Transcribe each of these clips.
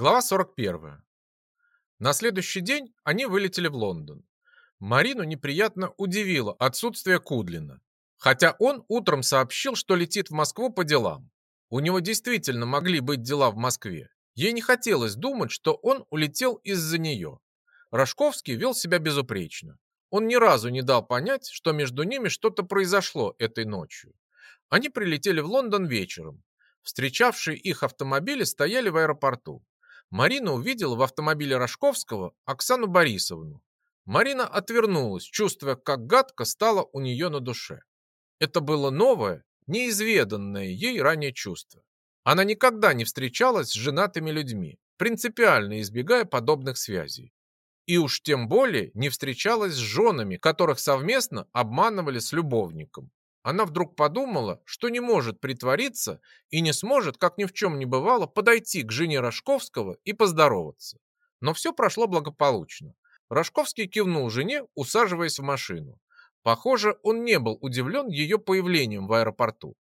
Глава 41. На следующий день они вылетели в Лондон. Марину неприятно удивило отсутствие Кудлина. Хотя он утром сообщил, что летит в Москву по делам. У него действительно могли быть дела в Москве. Ей не хотелось думать, что он улетел из-за нее. Рожковский вел себя безупречно. Он ни разу не дал понять, что между ними что-то произошло этой ночью. Они прилетели в Лондон вечером. Встречавшие их автомобили стояли в аэропорту. Марина увидела в автомобиле Рожковского Оксану Борисовну. Марина отвернулась, чувствуя, как гадко стало у нее на душе. Это было новое, неизведанное ей ранее чувство. Она никогда не встречалась с женатыми людьми, принципиально избегая подобных связей. И уж тем более не встречалась с женами, которых совместно обманывали с любовником. Она вдруг подумала, что не может притвориться и не сможет, как ни в чем не бывало, подойти к жене Рожковского и поздороваться. Но все прошло благополучно. Рожковский кивнул жене, усаживаясь в машину. Похоже, он не был удивлен ее появлением в аэропорту.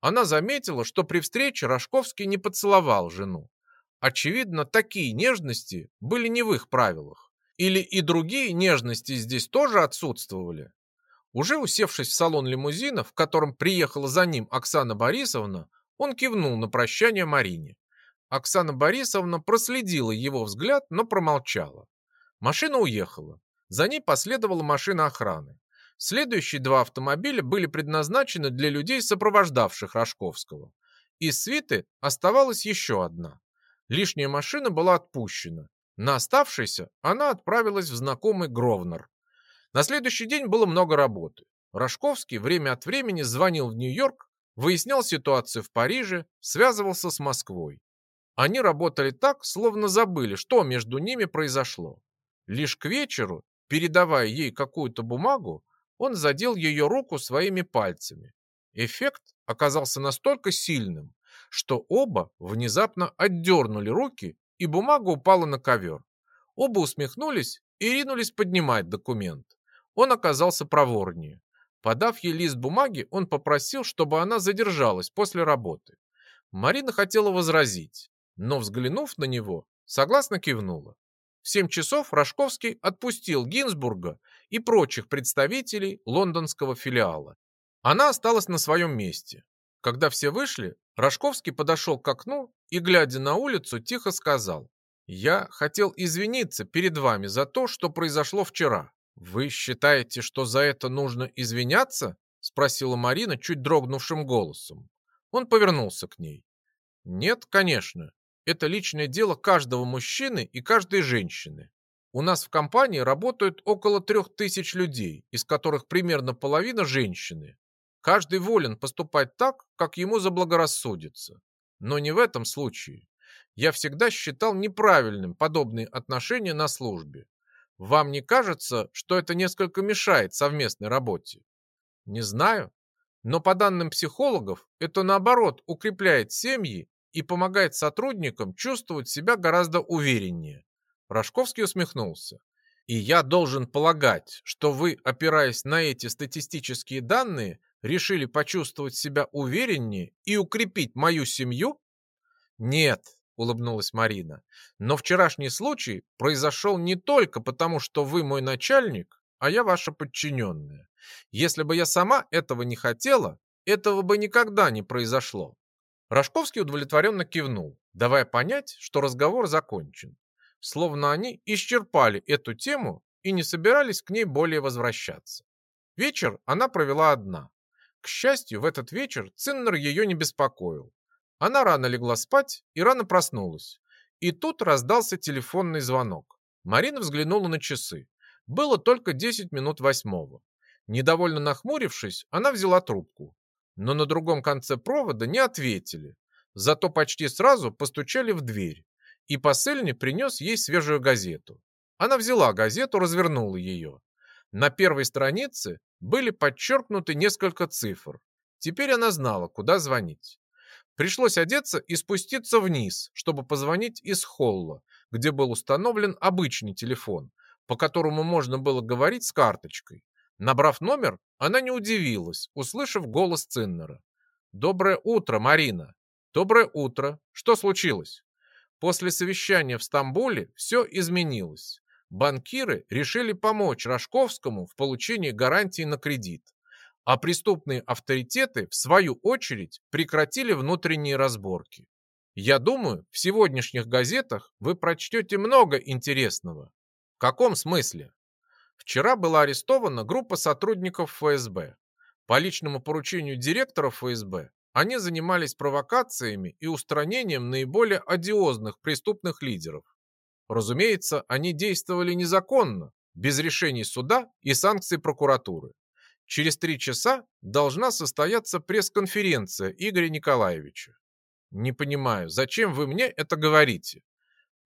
Она заметила, что при встрече Рожковский не поцеловал жену. Очевидно, такие нежности были не в их правилах. Или и другие нежности здесь тоже отсутствовали. Уже усевшись в салон лимузина, в котором приехала за ним Оксана Борисовна, он кивнул на прощание Марине. Оксана Борисовна проследила его взгляд, но промолчала. Машина уехала. За ней последовала машина охраны. Следующие два автомобиля были предназначены для людей, сопровождавших Рожковского. Из свиты оставалась еще одна. Лишняя машина была отпущена. На оставшейся она отправилась в знакомый Гровнер. На следующий день было много работы. Рожковский время от времени звонил в Нью-Йорк, выяснял ситуацию в Париже, связывался с Москвой. Они работали так, словно забыли, что между ними произошло. Лишь к вечеру, передавая ей какую-то бумагу, он задел ее руку своими пальцами. Эффект оказался настолько сильным, что оба внезапно отдернули руки, и бумага упала на ковер. Оба усмехнулись и ринулись поднимать документ. Он оказался проворнее. Подав ей лист бумаги, он попросил, чтобы она задержалась после работы. Марина хотела возразить, но, взглянув на него, согласно кивнула. В семь часов Рожковский отпустил Гинзбурга и прочих представителей лондонского филиала. Она осталась на своем месте. Когда все вышли, Рожковский подошел к окну и, глядя на улицу, тихо сказал, «Я хотел извиниться перед вами за то, что произошло вчера. «Вы считаете, что за это нужно извиняться?» — спросила Марина чуть дрогнувшим голосом. Он повернулся к ней. «Нет, конечно. Это личное дело каждого мужчины и каждой женщины. У нас в компании работают около трех тысяч людей, из которых примерно половина женщины. Каждый волен поступать так, как ему заблагорассудится. Но не в этом случае. Я всегда считал неправильным подобные отношения на службе. Вам не кажется, что это несколько мешает совместной работе? Не знаю, но по данным психологов, это наоборот укрепляет семьи и помогает сотрудникам чувствовать себя гораздо увереннее. Рожковский усмехнулся. И я должен полагать, что вы, опираясь на эти статистические данные, решили почувствовать себя увереннее и укрепить мою семью? Нет, улыбнулась Марина. Но вчерашний случай произошел не только потому, что вы мой начальник, а я ваша подчиненная. Если бы я сама этого не хотела, этого бы никогда не произошло. Рожковский удовлетворенно кивнул, давая понять, что разговор закончен. Словно они исчерпали эту тему и не собирались к ней более возвращаться. Вечер она провела одна. К счастью, в этот вечер Циннер ее не беспокоил. Она рано легла спать и рано проснулась. И тут раздался телефонный звонок. Марина взглянула на часы. Было только 10 минут восьмого. Недовольно нахмурившись, она взяла трубку. Но на другом конце провода не ответили. Зато почти сразу постучали в дверь. И посыльный принес ей свежую газету. Она взяла газету, развернула ее. На первой странице были подчеркнуты несколько цифр. Теперь она знала, куда звонить. Пришлось одеться и спуститься вниз, чтобы позвонить из холла, где был установлен обычный телефон, по которому можно было говорить с карточкой. Набрав номер, она не удивилась, услышав голос Циннера. «Доброе утро, Марина!» «Доброе утро! Что случилось?» После совещания в Стамбуле все изменилось. Банкиры решили помочь Рожковскому в получении гарантии на кредит, а преступные авторитеты, в свою очередь, прекратили внутренние разборки. Я думаю, в сегодняшних газетах вы прочтете много интересного. В каком смысле? Вчера была арестована группа сотрудников ФСБ. По личному поручению директора ФСБ они занимались провокациями и устранением наиболее одиозных преступных лидеров. Разумеется, они действовали незаконно, без решений суда и санкций прокуратуры. Через три часа должна состояться пресс-конференция Игоря Николаевича. Не понимаю, зачем вы мне это говорите?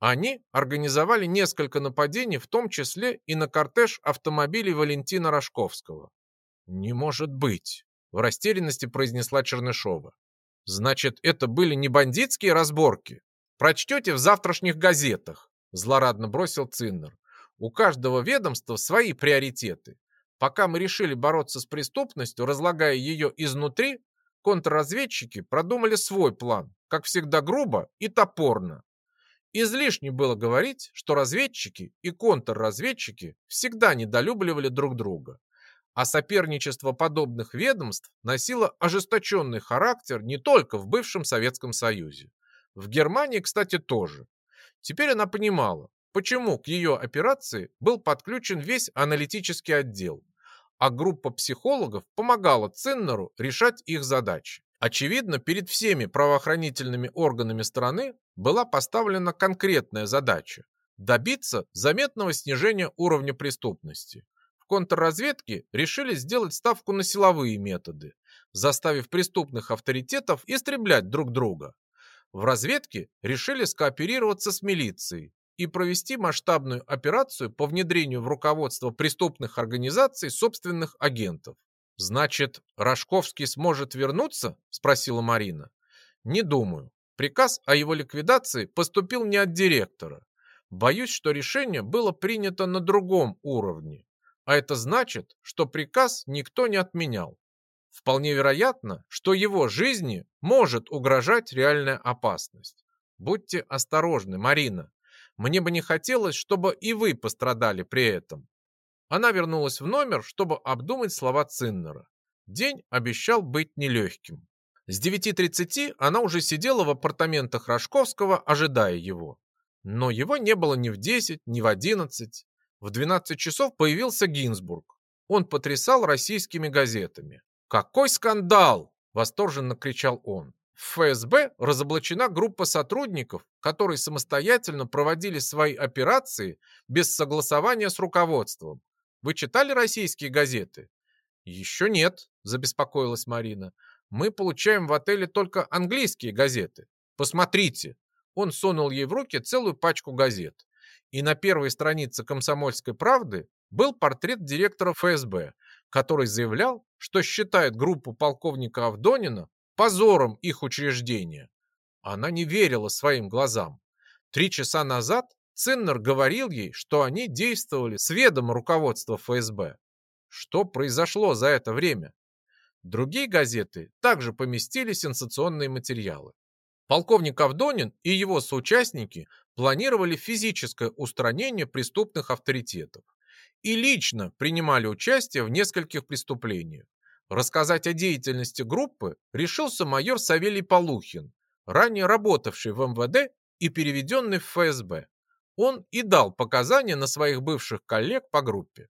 Они организовали несколько нападений, в том числе и на кортеж автомобилей Валентина Рожковского. Не может быть, в растерянности произнесла Чернышова. Значит, это были не бандитские разборки? Прочтете в завтрашних газетах, злорадно бросил Циннер. У каждого ведомства свои приоритеты. Пока мы решили бороться с преступностью, разлагая ее изнутри, контрразведчики продумали свой план, как всегда грубо и топорно. Излишне было говорить, что разведчики и контрразведчики всегда недолюбливали друг друга, а соперничество подобных ведомств носило ожесточенный характер не только в бывшем Советском Союзе. В Германии, кстати, тоже. Теперь она понимала, почему к ее операции был подключен весь аналитический отдел, а группа психологов помогала Циннеру решать их задачи. Очевидно, перед всеми правоохранительными органами страны была поставлена конкретная задача – добиться заметного снижения уровня преступности. В контрразведке решили сделать ставку на силовые методы, заставив преступных авторитетов истреблять друг друга. В разведке решили скооперироваться с милицией и провести масштабную операцию по внедрению в руководство преступных организаций собственных агентов. «Значит, Рожковский сможет вернуться?» – спросила Марина. «Не думаю. Приказ о его ликвидации поступил не от директора. Боюсь, что решение было принято на другом уровне. А это значит, что приказ никто не отменял. Вполне вероятно, что его жизни может угрожать реальная опасность. Будьте осторожны, Марина. Мне бы не хотелось, чтобы и вы пострадали при этом. Она вернулась в номер, чтобы обдумать слова Циннера. День обещал быть нелегким. С 9.30 она уже сидела в апартаментах Рожковского, ожидая его. Но его не было ни в 10, ни в 11. В 12 часов появился Гинзбург. Он потрясал российскими газетами. «Какой скандал!» – восторженно кричал он. В ФСБ разоблачена группа сотрудников, которые самостоятельно проводили свои операции без согласования с руководством. Вы читали российские газеты? Еще нет, забеспокоилась Марина. Мы получаем в отеле только английские газеты. Посмотрите. Он сунул ей в руки целую пачку газет. И на первой странице «Комсомольской правды» был портрет директора ФСБ, который заявлял, что считает группу полковника Авдонина позором их учреждения. Она не верила своим глазам. Три часа назад Циннер говорил ей, что они действовали с ведома руководства ФСБ. Что произошло за это время? Другие газеты также поместили сенсационные материалы. Полковник Авдонин и его соучастники планировали физическое устранение преступных авторитетов и лично принимали участие в нескольких преступлениях. Рассказать о деятельности группы решился майор Савелий Полухин, ранее работавший в МВД и переведенный в ФСБ он и дал показания на своих бывших коллег по группе.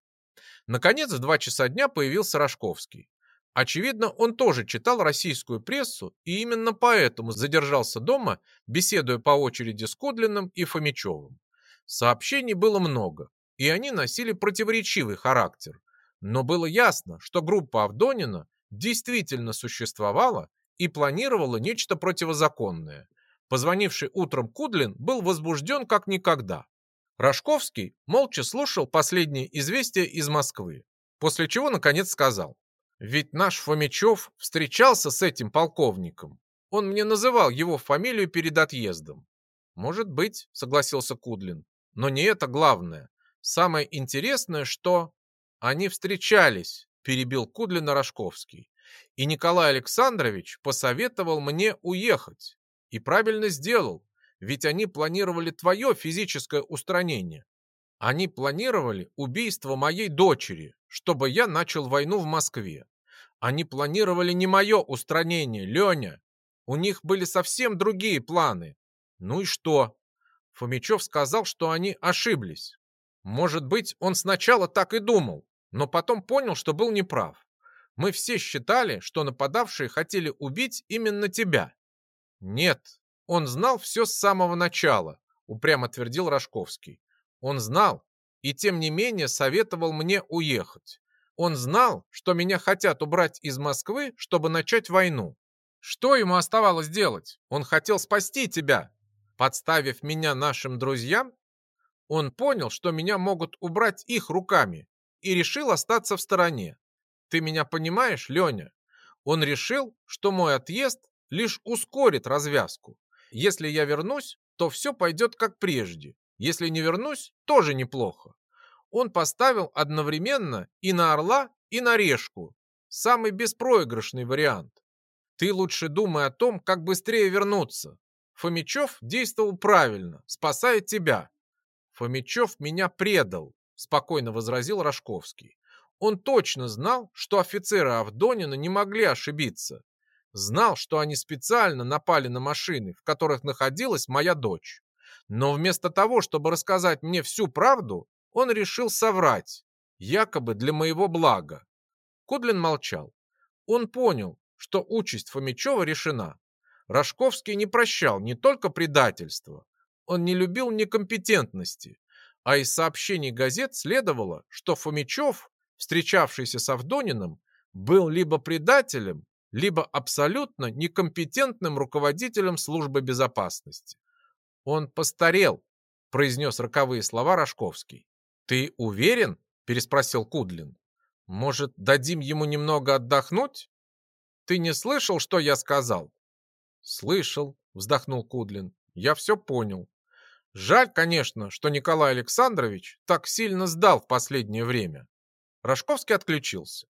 Наконец, в два часа дня появился Рожковский. Очевидно, он тоже читал российскую прессу и именно поэтому задержался дома, беседуя по очереди с Кудлиным и Фомичевым. Сообщений было много, и они носили противоречивый характер. Но было ясно, что группа Авдонина действительно существовала и планировала нечто противозаконное – Позвонивший утром Кудлин был возбужден как никогда. Рожковский молча слушал последние известия из Москвы, после чего наконец сказал, «Ведь наш Фомичев встречался с этим полковником. Он мне называл его фамилию перед отъездом». «Может быть», — согласился Кудлин, «но не это главное. Самое интересное, что...» «Они встречались», — перебил Кудлина Рожковский. «И Николай Александрович посоветовал мне уехать. И правильно сделал, Ведь они планировали твое физическое устранение. Они планировали убийство моей дочери, чтобы я начал войну в Москве. Они планировали не мое устранение, Леня. У них были совсем другие планы. Ну и что? Фомичев сказал, что они ошиблись. Может быть, он сначала так и думал, но потом понял, что был неправ. Мы все считали, что нападавшие хотели убить именно тебя. Нет, он знал все с самого начала, упрямо твердил Рожковский. Он знал и тем не менее советовал мне уехать. Он знал, что меня хотят убрать из Москвы, чтобы начать войну. Что ему оставалось делать? Он хотел спасти тебя, подставив меня нашим друзьям. Он понял, что меня могут убрать их руками и решил остаться в стороне. Ты меня понимаешь, Леня? Он решил, что мой отъезд лишь ускорит развязку. Если я вернусь, то все пойдет как прежде. Если не вернусь, тоже неплохо. Он поставил одновременно и на орла, и на решку. Самый беспроигрышный вариант. Ты лучше думай о том, как быстрее вернуться. Фомичев действовал правильно, спасая тебя. Фомичев меня предал, спокойно возразил Рожковский. Он точно знал, что офицеры Авдонина не могли ошибиться. Знал, что они специально напали на машины, в которых находилась моя дочь. Но вместо того, чтобы рассказать мне всю правду, он решил соврать, якобы для моего блага. Кудлин молчал. Он понял, что участь Фомичева решена. Рожковский не прощал не только предательства, он не любил некомпетентности, а из сообщений газет следовало, что Фомичев, встречавшийся с Авдониным, был либо предателем, либо абсолютно некомпетентным руководителем службы безопасности. «Он постарел», — произнес роковые слова Рожковский. «Ты уверен?» — переспросил Кудлин. «Может, дадим ему немного отдохнуть?» «Ты не слышал, что я сказал?» «Слышал», — вздохнул Кудлин. «Я все понял. Жаль, конечно, что Николай Александрович так сильно сдал в последнее время». Рожковский отключился.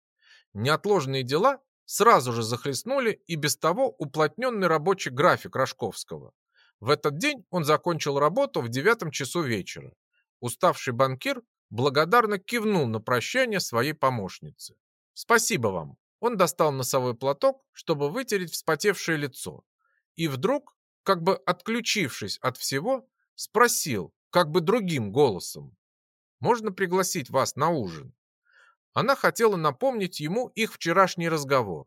Неотложные дела сразу же захлестнули и без того уплотненный рабочий график Рожковского. В этот день он закончил работу в девятом часу вечера. Уставший банкир благодарно кивнул на прощание своей помощнице. «Спасибо вам». Он достал носовой платок, чтобы вытереть вспотевшее лицо. И вдруг, как бы отключившись от всего, спросил, как бы другим голосом. «Можно пригласить вас на ужин?» Она хотела напомнить ему их вчерашний разговор.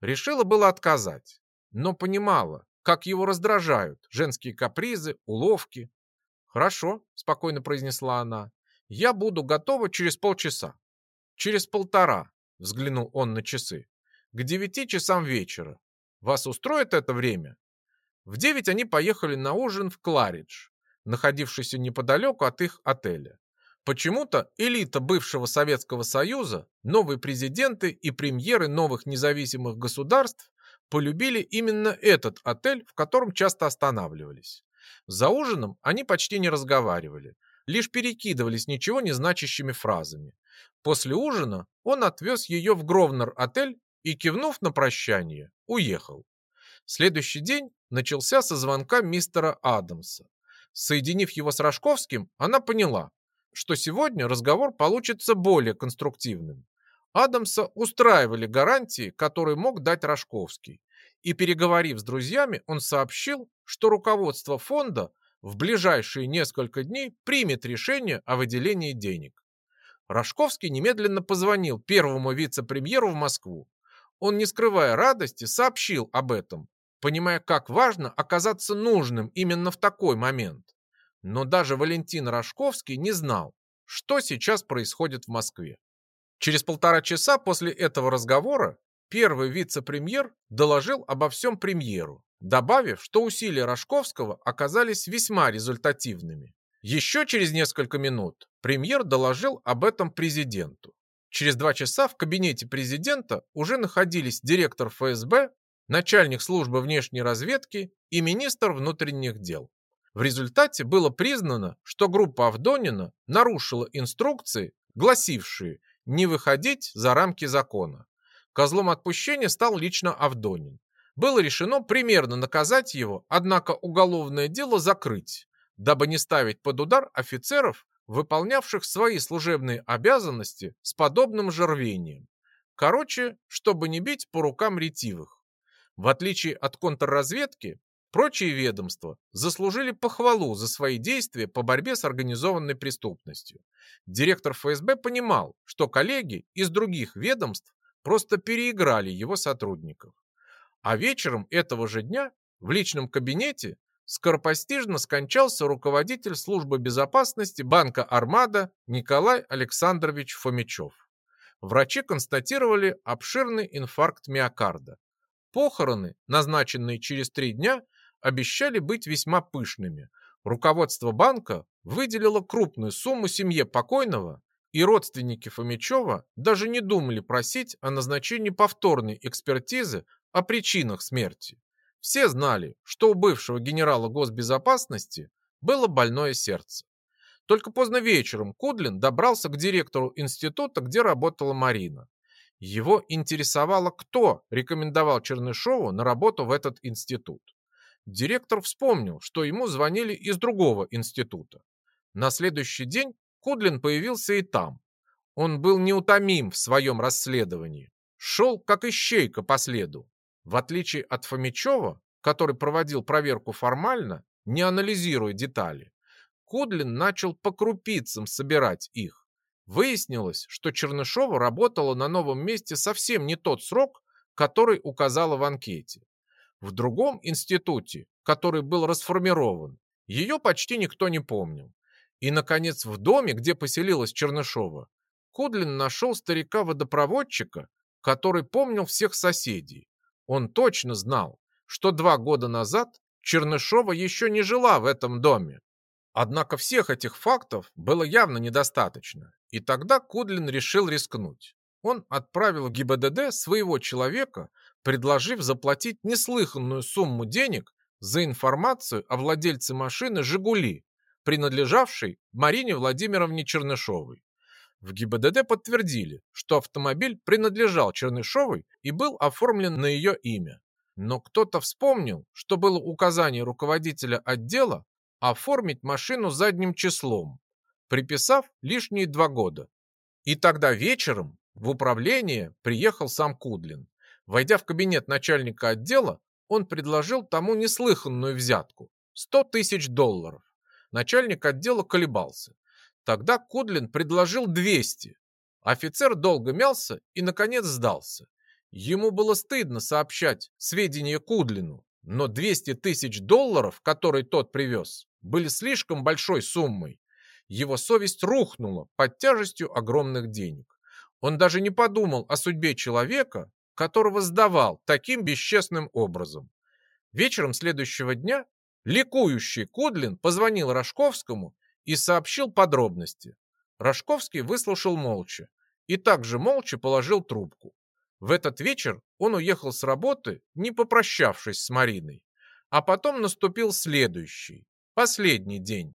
Решила было отказать, но понимала, как его раздражают женские капризы, уловки. «Хорошо», — спокойно произнесла она, — «я буду готова через полчаса». «Через полтора», — взглянул он на часы, — «к девяти часам вечера. Вас устроит это время?» В девять они поехали на ужин в Кларидж, находившийся неподалеку от их отеля. Почему-то элита бывшего Советского Союза, новые президенты и премьеры новых независимых государств полюбили именно этот отель, в котором часто останавливались. За ужином они почти не разговаривали, лишь перекидывались ничего не значащими фразами. После ужина он отвез ее в Гровнер-отель и, кивнув на прощание, уехал. Следующий день начался со звонка мистера Адамса. Соединив его с Рожковским, она поняла, что сегодня разговор получится более конструктивным. Адамса устраивали гарантии, которые мог дать Рожковский. И переговорив с друзьями, он сообщил, что руководство фонда в ближайшие несколько дней примет решение о выделении денег. Рожковский немедленно позвонил первому вице-премьеру в Москву. Он, не скрывая радости, сообщил об этом, понимая, как важно оказаться нужным именно в такой момент. Но даже Валентин Рожковский не знал, что сейчас происходит в Москве. Через полтора часа после этого разговора первый вице-премьер доложил обо всем премьеру, добавив, что усилия Рожковского оказались весьма результативными. Еще через несколько минут премьер доложил об этом президенту. Через два часа в кабинете президента уже находились директор ФСБ, начальник службы внешней разведки и министр внутренних дел. В результате было признано, что группа Авдонина нарушила инструкции, гласившие не выходить за рамки закона. Козлом отпущения стал лично Авдонин. было решено примерно наказать его, однако уголовное дело закрыть, дабы не ставить под удар офицеров, выполнявших свои служебные обязанности с подобным же рвением. Короче, чтобы не бить по рукам ретивых. В отличие от контрразведки, прочие ведомства заслужили похвалу за свои действия по борьбе с организованной преступностью. Директор ФСБ понимал, что коллеги из других ведомств просто переиграли его сотрудников. А вечером этого же дня в личном кабинете скоропостижно скончался руководитель службы безопасности банка «Армада» Николай Александрович Фомичев. Врачи констатировали обширный инфаркт миокарда. Похороны, назначенные через три дня, обещали быть весьма пышными. Руководство банка выделило крупную сумму семье покойного, и родственники Фомичева даже не думали просить о назначении повторной экспертизы о причинах смерти. Все знали, что у бывшего генерала госбезопасности было больное сердце. Только поздно вечером Кудлин добрался к директору института, где работала Марина. Его интересовало, кто рекомендовал Чернышову на работу в этот институт. Директор вспомнил, что ему звонили из другого института. На следующий день Кудлин появился и там. Он был неутомим в своем расследовании. Шел, как ищейка по следу. В отличие от Фомичева, который проводил проверку формально, не анализируя детали, Кудлин начал по крупицам собирать их. Выяснилось, что Чернышова работала на новом месте совсем не тот срок, который указала в анкете. В другом институте, который был расформирован, ее почти никто не помнил. И, наконец, в доме, где поселилась Чернышова, Кудлин нашел старика-водопроводчика, который помнил всех соседей. Он точно знал, что два года назад Чернышова еще не жила в этом доме. Однако всех этих фактов было явно недостаточно, и тогда Кудлин решил рискнуть. Он отправил в ГИБДД своего человека, предложив заплатить неслыханную сумму денег за информацию о владельце машины «Жигули», принадлежавшей Марине Владимировне Чернышовой. В ГИБДД подтвердили, что автомобиль принадлежал Чернышовой и был оформлен на ее имя. Но кто-то вспомнил, что было указание руководителя отдела оформить машину задним числом, приписав лишние два года. И тогда вечером в управление приехал сам Кудлин. Войдя в кабинет начальника отдела, он предложил тому неслыханную взятку – 100 тысяч долларов. Начальник отдела колебался. Тогда Кудлин предложил 200. Офицер долго мялся и, наконец, сдался. Ему было стыдно сообщать сведения Кудлину, но 200 тысяч долларов, которые тот привез, были слишком большой суммой. Его совесть рухнула под тяжестью огромных денег. Он даже не подумал о судьбе человека, которого сдавал таким бесчестным образом. Вечером следующего дня ликующий Кудлин позвонил Рожковскому и сообщил подробности. Рожковский выслушал молча и также молча положил трубку. В этот вечер он уехал с работы, не попрощавшись с Мариной. А потом наступил следующий, последний день.